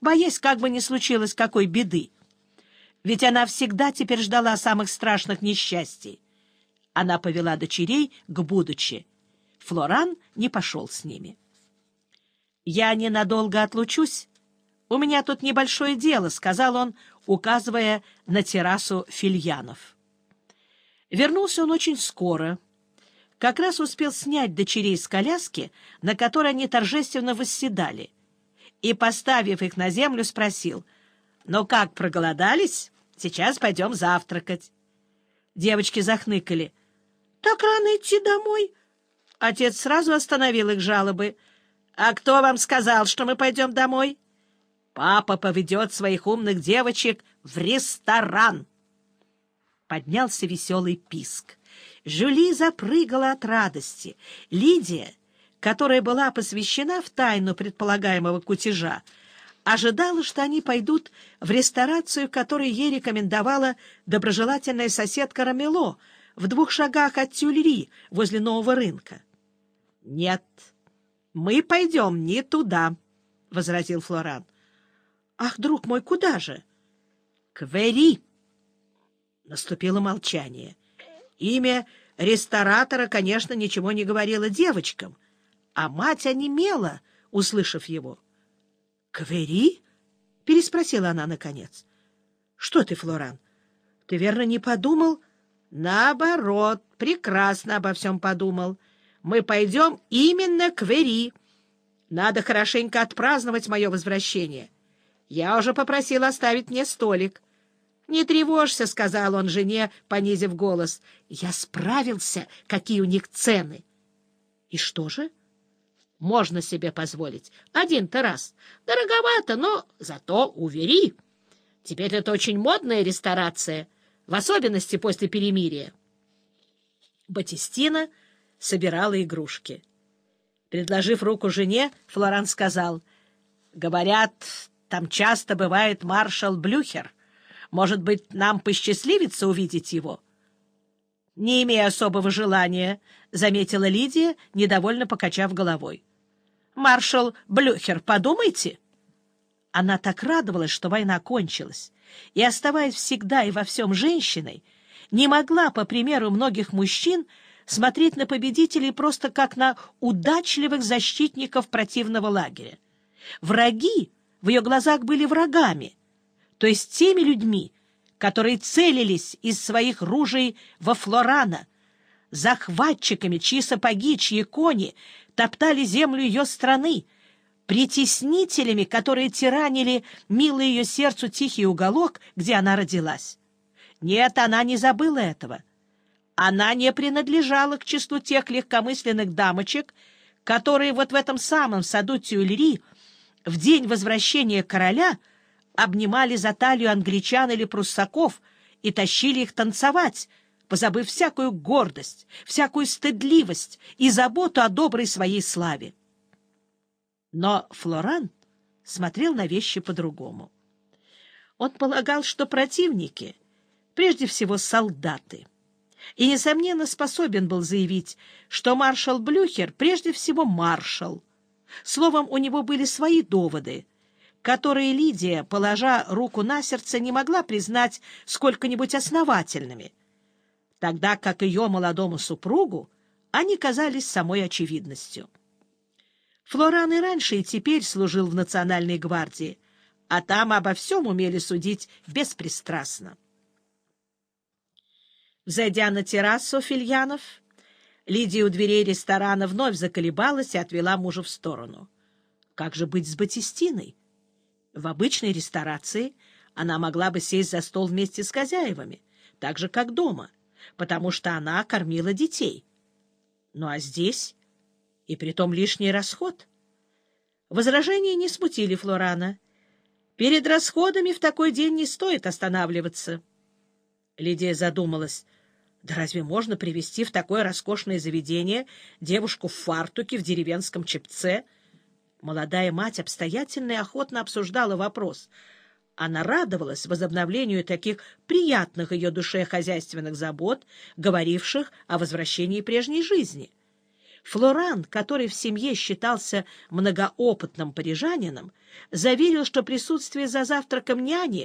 боясь, как бы ни случилось какой беды. Ведь она всегда теперь ждала самых страшных несчастий. Она повела дочерей к будучи. Флоран не пошел с ними. «Я ненадолго отлучусь. У меня тут небольшое дело», — сказал он, указывая на террасу фильянов. Вернулся он очень скоро. Как раз успел снять дочерей с коляски, на которой они торжественно восседали, и, поставив их на землю, спросил, «Ну как, проголодались? Сейчас пойдем завтракать». Девочки захныкали. «Так рано идти домой?» Отец сразу остановил их жалобы. «А кто вам сказал, что мы пойдем домой?» «Папа поведет своих умных девочек в ресторан!» Поднялся веселый писк. Жюли запрыгала от радости. Лидия, которая была посвящена в тайну предполагаемого кутежа, ожидала, что они пойдут в ресторацию, которую ей рекомендовала доброжелательная соседка Рамело в двух шагах от Тюльри возле нового рынка. — Нет, мы пойдем не туда, — возразил Флоран. — Ах, друг мой, куда же? — К Вери. Наступило молчание. Имя ресторатора, конечно, ничего не говорило девочкам, а мать онемела, услышав его. — К Вери? — переспросила она наконец. — Что ты, Флоран, ты верно не подумал? — Наоборот, прекрасно обо всем подумал. — мы пойдем именно к Вери. Надо хорошенько отпраздновать мое возвращение. Я уже попросил оставить мне столик. — Не тревожься, — сказал он жене, понизив голос. — Я справился, какие у них цены. — И что же? — Можно себе позволить. Один-то раз. Дороговато, но зато увери. Теперь это очень модная ресторация, в особенности после перемирия. Батистина собирала игрушки. Предложив руку жене, Флоран сказал, «Говорят, там часто бывает маршал Блюхер. Может быть, нам посчастливится увидеть его?» «Не имея особого желания», — заметила Лидия, недовольно покачав головой. «Маршал Блюхер, подумайте!» Она так радовалась, что война кончилась, и, оставаясь всегда и во всем женщиной, не могла, по примеру многих мужчин, смотреть на победителей просто как на удачливых защитников противного лагеря. Враги в ее глазах были врагами, то есть теми людьми, которые целились из своих ружей во Флорана, захватчиками, чьи сапоги, чьи кони топтали землю ее страны, притеснителями, которые тиранили милый ее сердцу тихий уголок, где она родилась. Нет, она не забыла этого. Она не принадлежала к числу тех легкомысленных дамочек, которые вот в этом самом саду Тюльри в день возвращения короля обнимали за талию англичан или пруссаков и тащили их танцевать, позабыв всякую гордость, всякую стыдливость и заботу о доброй своей славе. Но Флоран смотрел на вещи по-другому. Он полагал, что противники, прежде всего солдаты, и, несомненно, способен был заявить, что маршал Блюхер прежде всего маршал. Словом, у него были свои доводы, которые Лидия, положа руку на сердце, не могла признать сколько-нибудь основательными, тогда как ее молодому супругу они казались самой очевидностью. Флоран и раньше, и теперь служил в Национальной гвардии, а там обо всем умели судить беспристрастно. Зайдя на террасу Фильянов, Лидия у дверей ресторана вновь заколебалась и отвела мужа в сторону. Как же быть с Батистиной? В обычной ресторации она могла бы сесть за стол вместе с хозяевами, так же, как дома, потому что она кормила детей. Ну а здесь? И притом лишний расход. Возражения не смутили Флорана. Перед расходами в такой день не стоит останавливаться. Лидия задумалась — да разве можно привести в такое роскошное заведение девушку в фартуке в деревенском чепце? Молодая мать обстоятельно и охотно обсуждала вопрос. Она радовалась возобновлению таких приятных ее душе хозяйственных забот, говоривших о возвращении прежней жизни. Флоран, который в семье считался многоопытным парижанином, заверил, что присутствие за завтраком няни